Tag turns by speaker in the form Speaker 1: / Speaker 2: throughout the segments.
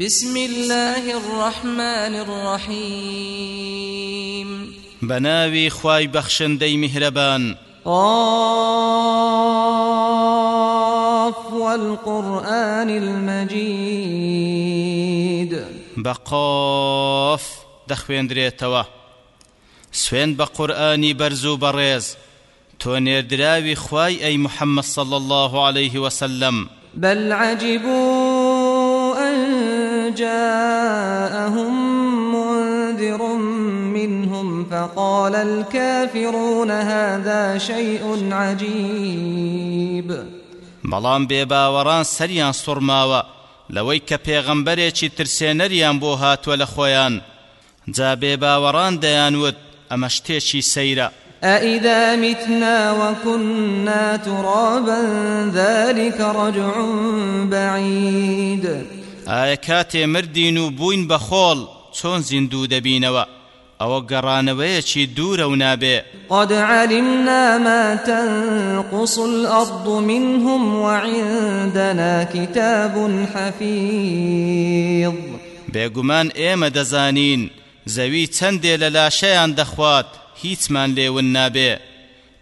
Speaker 1: بسم الله الرحمن الرحيم.
Speaker 2: بەناوی خوای بەخشندەی میهرەبان
Speaker 1: قاف والقرآن المجيد.
Speaker 2: بە قاف دەخوێندرێتەوە سوێند بە قورئانی بەرز و بەڕێز تۆ نێردراوی خوای ئەی محمد صلى الله عليه وسلم
Speaker 1: بل عجبوا أن جاءهم منذر منهم فقال الكافرون هذا شيء عجيب.
Speaker 2: بەڵام بێباوەڕان سەریان سوڕماوە لەوەی کە پێغەمبەرێکی ترسێنەریان بۆ هاتووە لە خۆیان. جا بێباوەڕان دەیانوت ئەمە شتێکی سەیرە.
Speaker 1: أإذا متنا وكنا ترابا ذلك رجع بعيد.
Speaker 2: ئایا کاتێ مردین و بووین بە خۆڵ چۆن زیندوو دەبینەوە؟ ئەوە گەڕانەوەیەکی دوورە و نابێ.
Speaker 1: قد علمنا ما تنقص الأرض منهم وعندنا كتاب حفيظ.
Speaker 2: بێگومان ئێمە دەزانین زەوی چەندێ لە لاشەیان دەخوات هیچمان لێون نابێ.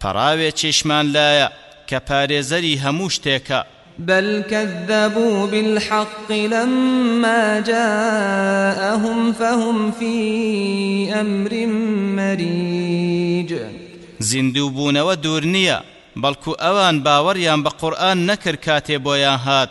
Speaker 2: پەراوێ چێشمان لایە کە پارێزەری هەموو شتێکە.
Speaker 1: بل كذبوا بالحق لما جاءهم فهم في أمر مريج.
Speaker 2: زیندوو بوونەوە دوور نییە بەڵکو ئەوان باوەڕیان بە قورآن نەکرد کاتێ بۆیان هات.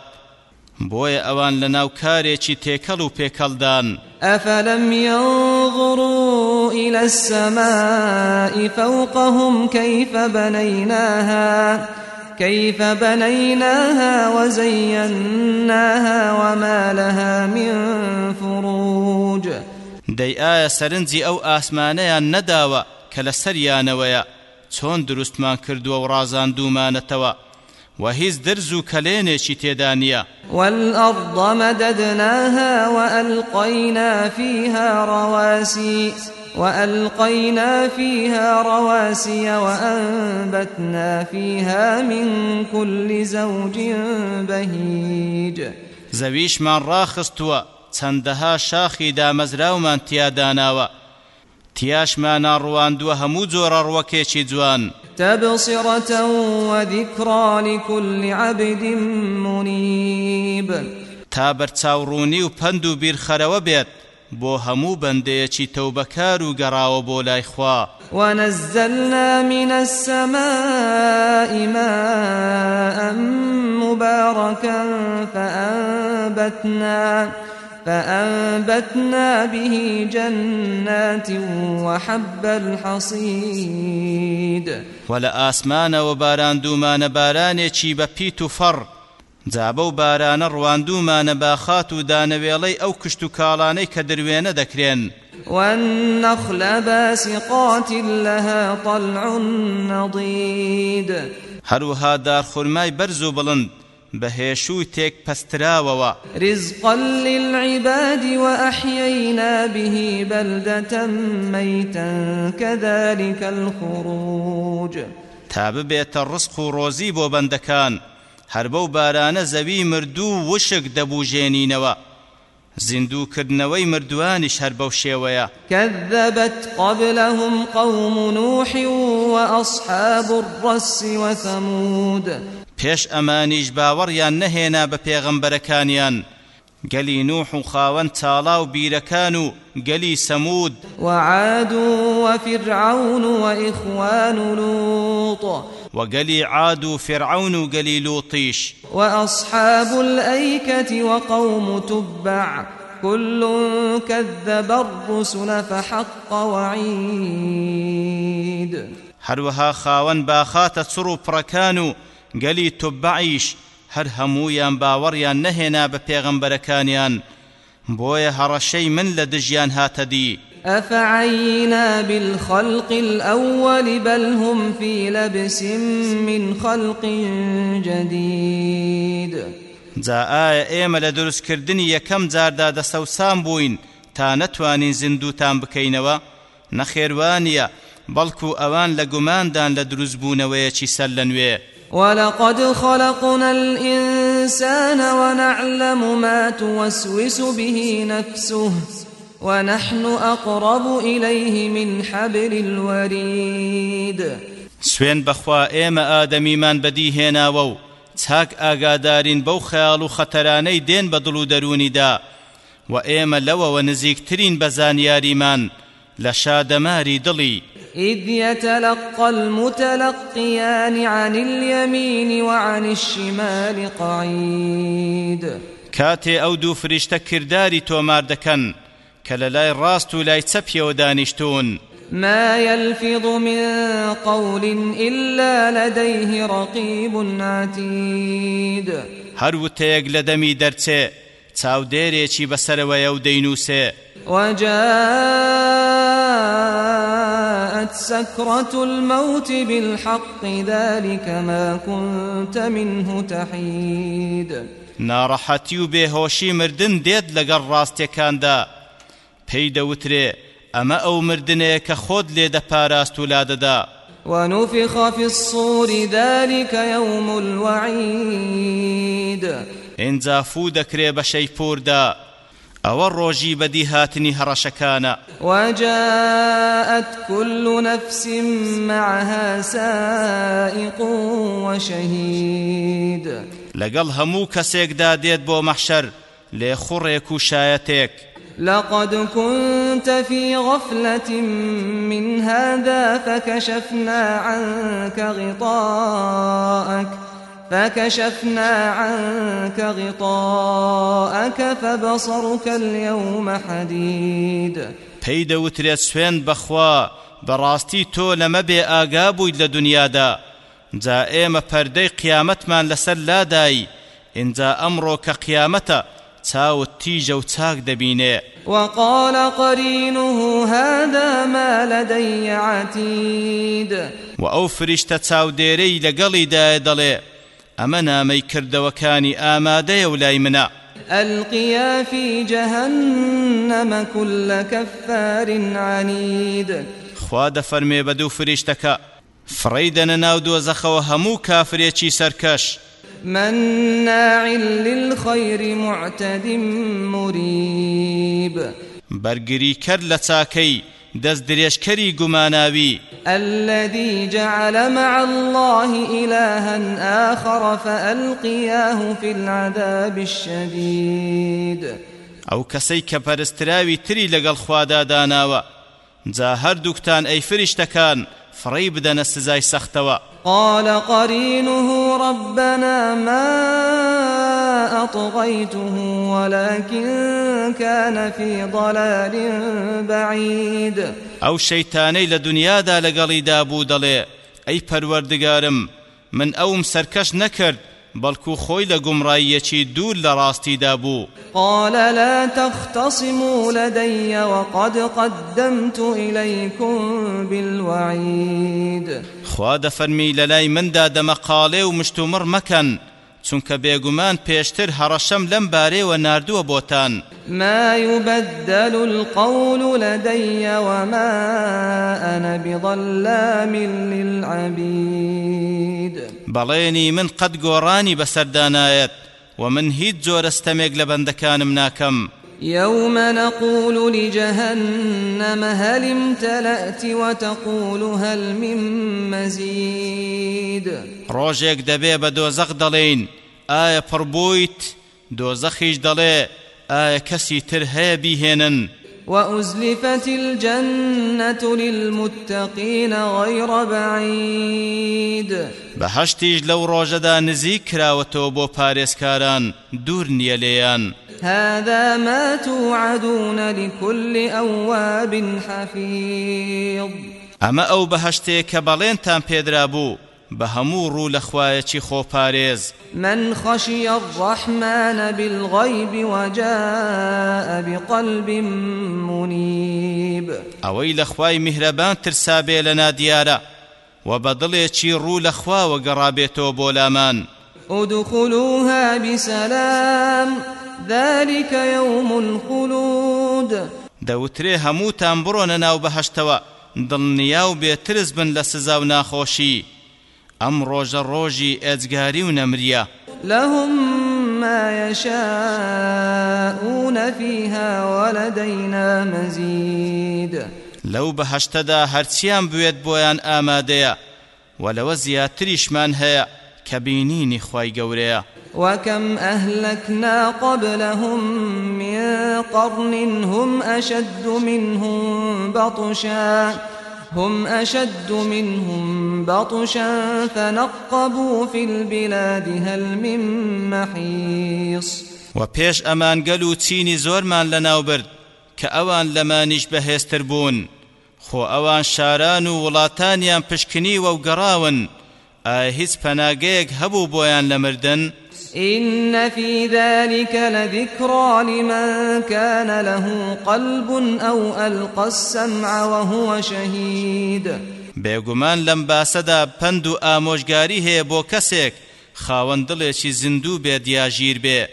Speaker 2: بۆیە ئەوان لە ناو کارێکی تێکەڵ و پێکەڵدان.
Speaker 1: أفلم ينظروا إلى السماء فوقهم كيف بنيناها؟ كيف بنيناها وزيناها وما لها من فروج.
Speaker 2: دەی ئایا سەرنجی ئەو ئاسمانەیان نەداوە کە لە سەریانەوەیە؟ چۆن دروستمان کردووە و ڕازاندومانەتەوە و هیچ درز و کەلێنێکی تێدا نییە.
Speaker 1: والأرض مددناها وألقينا فيها رواسي. وألقينا فيها رواسي وأنبتنا فيها من كل زوج بهيج.
Speaker 2: زەویشمان ڕاخستووە چەندەها شاخی دامەزراومان تیاداناوە. تیاشمانان ڕواندووە هەموو جۆرە ڕوەکێکی جوان.
Speaker 1: تبصرة وذكرى لكل عبد منيب
Speaker 2: تا بەرچاوڕوونی و پند و بیرخەرەوە بێت بۆ هەموو بەندەیەکی تەوبەکار و گەڕاوە بۆ لای خوا.
Speaker 1: ونزلنا من السماء ماء مباركا فأنبتنا فأنبتنا به جنات وحب الحصيد.
Speaker 2: ولا آسمان وباران دومان بارانێکی بە پیت و فەڕ جابە و بارانە ڕواندومانە باخات و دانەوێڵەی ئەو کشت و کاڵانەی کە دروێنە دەکرێن.
Speaker 1: والنخل باسقات لها طلع نضيد.
Speaker 2: هەروها دارخورمای بەرز و بڵند بەهێشووی تێک پەستراوەوە.
Speaker 1: رزقا للعباد وأحيينا به بلدة ميتا كذلك الخروج.
Speaker 2: تا ببێتە ڕسق و ڕۆزی بۆ بەندەکان. هەر بەو بارانە زەوی مردوو وشک دەبوژێنینەوە زیندووکردنەوەی مردوانیش هەر بەو شێوەیە.
Speaker 1: كذبت قبلهم قوم نوح وثمود.
Speaker 2: پێش ئەمانیش باوەڕیان نەهێنا بە پێغەمبەرەکانیان. گەلی نوح و خاوەن تاڵا و بیرەکان و گەلی سەمود.
Speaker 1: وعاد وفرعون وإخوان لوط.
Speaker 2: وقلي عاد فرعون وقلي لوطيش.
Speaker 1: وأصحاب الأيكة وقوم تبع كل كذب الرسل فحق وعيد.
Speaker 2: هروها خاون باخات سرو بركانو قلي تبعيش. هر همویان باوەڕیان نەهێنا بە پێغەمبەرەکانیان بۆیە هەڕەشەی من لە دژیان هاتەدی.
Speaker 1: أفعينا بالخلق الأول بل هم في لبس من خلق جديد.
Speaker 2: جا ئایا ئێمە لە دروستکردنی یەکەم جاردا دەسەوسان بووین تا نەتوانین زیندوتان بکەینەوە نەخێوانە بەڵکو ئەوان لە گوماندان لە دروستبوونەوەیەکی سەر لە نوێ
Speaker 1: ولقد خلقنا الإنسان الإنسان ونعلم ما توسوس به نفسه. ونحن أقرب إليه من حبل الوريد.
Speaker 2: سوێند بە خوا ئێمە ئادەمیمان بەدیهێناوە و چاک ئاگادارین بەو خەیاڵ و خەتەرانەی دێن بە دڵ و دەرونیدا و ئێمە لەوەوە نزیکترین بە زانیاریمان لە شادەماری دڵی
Speaker 1: إذ يتلقى المتلقيان عن اليمين وعن الشمال قعيد.
Speaker 2: کاتێ ئەو دوو فریشتە کردداری تۆمار دەکەن کە لە لای ڕاست و لای چەپیەوە دانیشتون
Speaker 1: ما يلفظ من قول إلا لديه رقيب عتيد.
Speaker 2: هەر وتەیەک لە دەمی دەرچێ چاودێرێکی بەسەرەوەیە و دەینووسێ.
Speaker 1: وجاءت سكرة الموت بالحق ذلك ما كنت منه تحيد.
Speaker 2: ناڕەحەتی و بێهۆشی مردن دێت لەگەڵ ڕاستیەکاندا. پێی دەوترێ ئەمە ئەو مردنێ کە خۆت لێ دەپاراست و لادەدا
Speaker 1: ونفخ في الصور ذلك يوم الوعيد.
Speaker 2: ئینجا فوو دەکرێ بە شەیپووردا ئەوە ڕۆژی بەدیهاتنی هەڕەشەکانە
Speaker 1: وجاءت كل نفس معها سائق وشهيد.
Speaker 2: لەگەڵ هەموو کەسێکدا دێت بۆ مەحشەر لخوريك شايتك
Speaker 1: لقد كنت في غفلة من هذا فكشفنا عنك غطاءك فكشفنا عنك غطاءك فبصرك اليوم حديد.
Speaker 2: پێی دەوترێت سوێن بەخوا بەڕاستی تۆ لەمە بێ ئاگا بوویت لە دنیادا. جا ئێمە پەردەی قیامەتمان لەسەر لادایی ئینجا ئەمڕۆ کە قیامەتە چاوت تیژە و چاک دەبینێ.
Speaker 1: وقال قرينه هذا ما لدي عتيد.
Speaker 2: وأو فرشتة تاو ديري لقلي دا دلي أما نامي كرد وكاني آما دي ولاي منا
Speaker 1: ألقيا في جهنم كل كفار عنيد.
Speaker 2: خواد فرمي بدو فرشتك فريدنا ناودو زخو همو كافر يشي سركش
Speaker 1: مناع للخير معتد مريب.
Speaker 2: بەرگری کرد لە چاکەی دەست درێژکەری گوماناوی
Speaker 1: الذي جعل مع الله إلها آخر فألقياه في العذاب الشديد.
Speaker 2: کەسەی کە پەرستراوی تری لەگەڵ خوادا داناوە جا هەردووکتان ئەی فریشتەکان فڕی بدەنە سزای سەختەوە.
Speaker 1: قال قرينه ربنا ما أطغيته ولكن كان في ضلال بعيد.
Speaker 2: ئەو شەیتانەی لە دنیادا لەگەڵیدا بوو دەڵێ ئەی پەروەردگارم من ئەوم سەرکەش نەکرد بەڵکو خۆی لە گومڕاییەکی دوور لە ڕاستیدا بوو.
Speaker 1: قال لا تختصموا لدي وقد قدمت إليكم بالوعيد.
Speaker 2: خوا دەفەرمی لە لای مندا دەمەقاڵێ و مشتومڕ مەکەن. چونکە بێگومان پێشتر هەڕەشەم لەم بارەیەوە ناردووە بۆتان.
Speaker 1: ما يبدل القول لدي وما أنا بظلام للعبيد.
Speaker 2: بەڵێنی من قەت گۆڕانی بەسەردانایەت و من هیچ جۆرەستەمێک لە بەندەکانم ناکەم.
Speaker 1: يوم نقول لجهنم هل امتلأت وتقول هل من مزيد.
Speaker 2: دەبێ بە دۆزەق دەڵێین. ئایا پڕبوویت دۆزەخیش دەڵێ ئایا کەسی تر هەیە بیهێنن
Speaker 1: وأزلفت الجنة للمتقين غير بعيد.
Speaker 2: لەو ڕۆژەدا نزیک کراوەتەوە بۆ پارێزکاران دوور نییە لێیان
Speaker 1: هذا ما توعدون لكل أواب حفيظ.
Speaker 2: ئەو بەهشتەیە کە بەڵێنتان پێدرا بوو بە هەموو ڕوو لە خوایەکی خۆپارێز.
Speaker 1: من خشي الرحمن بالغيب وجاء بقلب منيب
Speaker 2: ئەوەی لە خوای میهرەبان ترسابێ لە نادیارە و بەدڵێکی ڕوو لە خواوە گەڕابێتەوە بۆ لامان.
Speaker 1: ادخلوها بسلام ذلك يوم الخلود.
Speaker 2: دەوترێ هەمووتان بڕۆنە ناو بەهشتەوە دڵنیا و بێترس بن لە سزا و ناخۆشی. ئەم ڕۆژە ڕۆژی ئێجگاری و نەمریە
Speaker 1: لهم ما يشاءون فيها ولدينا مزيد.
Speaker 2: لەو بەهشتەدا هەرچیان بوێت بۆیان ئامادەیە و لەوە زیاتریشمان هەیە کە بینینی خی گەورەیە.
Speaker 1: وكم أهلكنا قبلهم من قرن هم أشد منهم بطشا. هم أشد منهم بطشا فنقبوا في البلاد هل من محيص.
Speaker 2: وبيش أمان قالوا تيني زورمان لناوبرد كأوان لمانيش بهستر بون خۆ ئەوان شاران و وڵاتانیان پشکنیوە و گەڕاون ئایا هیچ پەناگەیەک هەبوو بۆیان لە مردن.
Speaker 1: إن في ذلك لذكرى لمن كان له قلب أو ألقى السمع وهو شهيد.
Speaker 2: بێگومان لەم باسەدا پند و ئامۆژگاری هەیە بۆ کەسێک خاوەن دڵێکی زیندوو بێ دیاژیر بێ.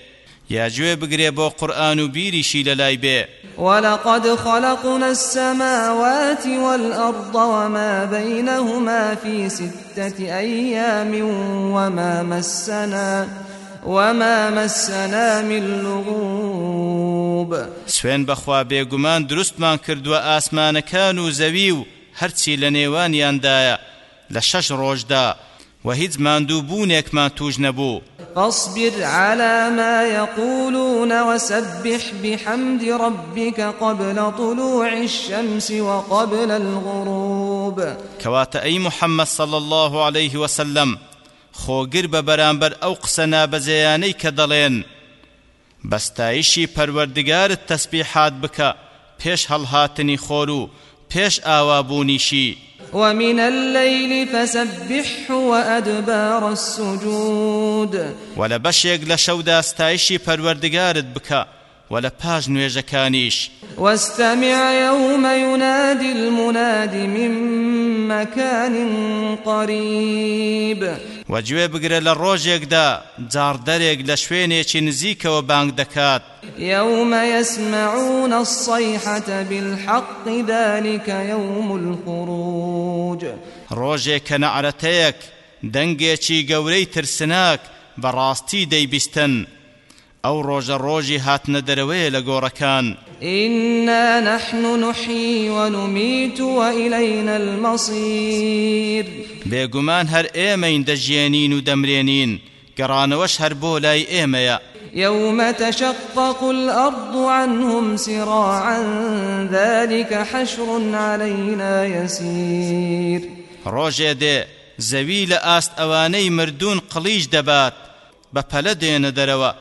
Speaker 2: یا گوێ بگرێ بۆ قورئان و بیریشی لەلای
Speaker 1: ولقد خلقنا السماوات والأرض وما بينهما في ستة أيام وما مسنا وما مسنا من لغوب.
Speaker 2: سوێند بە خوا بێگومان دروستمان کردووە ئاسمانەکان و زەوی و هەرچی لە نێوانیاندایە لە شەش ڕۆژدا و هیچ ماندووبوونێکمان تووش نەبوو
Speaker 1: فاصبر على ما يقولون وسبح بحمد ربك قبل طلوع الشمس وقبل الغروب.
Speaker 2: کەواتە ئەی محمد صلى الله عليه وسلم خۆگر بە بەرامبەر ئەو قسە نابەزەیانەی کە دەڵێن بەستایشی پەروەردگارت تەسبیحات بکە پێش هەڵهاتنی خۆر و پێش ئاوابوونیشی.
Speaker 1: ومن الليل فسبحه وأدبار السجود.
Speaker 2: و لە بەشێک لە شەودا ستایشی پەروەردگارت بکە و لە پاش نوێژەکانیش.
Speaker 1: واستمع يوم ينادي المناد من مكان قريب.
Speaker 2: وەگوێ بگرە لە ڕۆژێکدا جاردەرێک لە شوێنێکی نزیکەوە بانگ دەکات.
Speaker 1: يوم يسمعون الصيحة بالحق ذلك يوم الخروج.
Speaker 2: ڕۆژێک کە نەعرەتەیەک دەنگێکی گەورەی ترسناک بەڕاستی دەیبیستن. ئەو ڕۆژە ڕۆژی هاتنە دەرەوەیە لە گۆڕەکان.
Speaker 1: إنا نحن نحيي ونميت وإلينا المصير
Speaker 2: بێگومان هەر ئێمەین دەژێنین و دەمرێنین گەڕانەوەش هەر بۆ لای ئێمەیە.
Speaker 1: يوم تشقق الأرض عنهم سراعا ذلك حشر علينا يسير
Speaker 2: ڕۆژێ دێ زەوی لە ئاست ئەوانەی مردوون قڵیش دەبات بە پەلە دێنە دەرەوە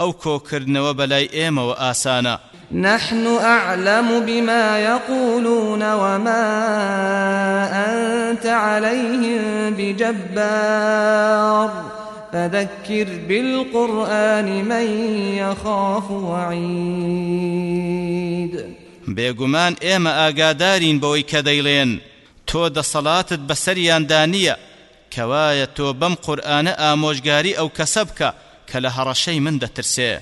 Speaker 2: ئەو کۆکردنەوە بەلای ئێمەوە ئاسانە.
Speaker 1: نحن أعلم بما يقولون وما أنت عليهم بجبار. فذكر بالقرآن من يخاف وعيد.
Speaker 2: بێگومان ئێمە ئاگادارین بەوەی کە دەیڵێن تۆ دەسەڵاتت بەسەریان دانیە کەوایە تۆ بەم قورآانە ئامۆژگاری ئەو کەسە بکە کە لە هەڕەشەی من دەترسێ.